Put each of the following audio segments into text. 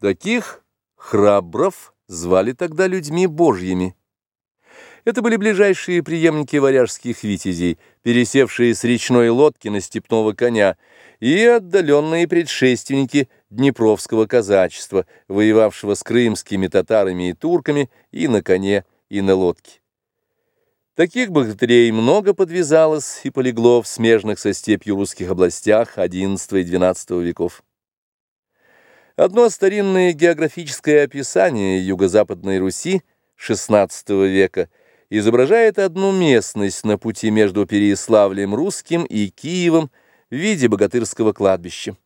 Таких храбров звали тогда людьми божьими. Это были ближайшие преемники варяжских витязей, пересевшие с речной лодки на степного коня, и отдаленные предшественники Днепровского казачества, воевавшего с крымскими татарами и турками и на коне, и на лодке. Таких богатырей много подвязалось и полегло в смежных со степью русских областях XI и XII веков. Одно старинное географическое описание юго-западной Руси XVI века изображает одну местность на пути между Переяславлем русским и Киевом в виде богатырского кладбища.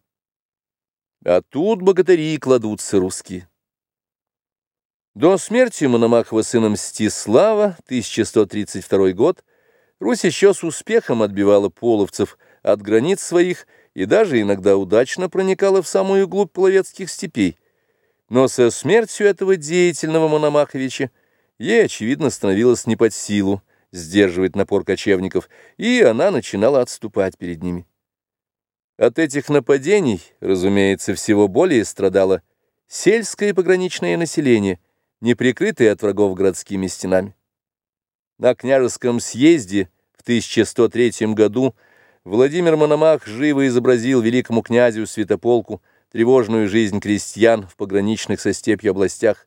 А тут богатыри кладутся русские. До смерти Мономахова сына Мстислава, 1132 год, Русь еще с успехом отбивала половцев от границ своих и даже иногда удачно проникала в самую глубь половецких степей. Но со смертью этого деятельного Мономаховича ей, очевидно, становилось не под силу сдерживать напор кочевников, и она начинала отступать перед ними. От этих нападений, разумеется, всего более страдало сельское пограничное население, не прикрытое от врагов городскими стенами. На княжеском съезде в 1103 году Владимир Мономах живо изобразил великому князю Святополку тревожную жизнь крестьян в пограничных со степью областях.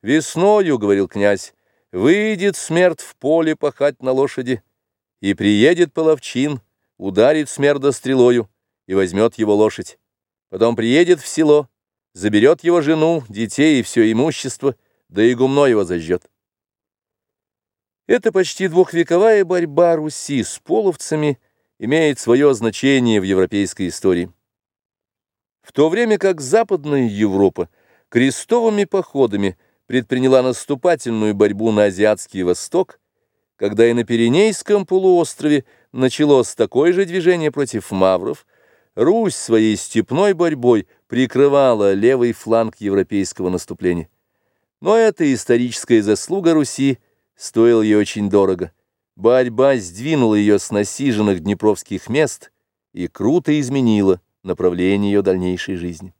«Весною, — говорил князь, — выйдет смерть в поле пахать на лошади, и приедет половчин, ударит смерда стрелою и возьмет его лошадь. Потом приедет в село, заберет его жену, детей и все имущество, да и гумно его зажжет». Это почти двухвековая борьба Руси с половцами — имеет свое значение в европейской истории. В то время как Западная Европа крестовыми походами предприняла наступательную борьбу на Азиатский Восток, когда и на Пиренейском полуострове началось такое же движение против мавров, Русь своей степной борьбой прикрывала левый фланг европейского наступления. Но эта историческая заслуга Руси стоила ей очень дорого. Борьба сдвинула ее с насиженных днепровских мест и круто изменила направление ее дальнейшей жизни.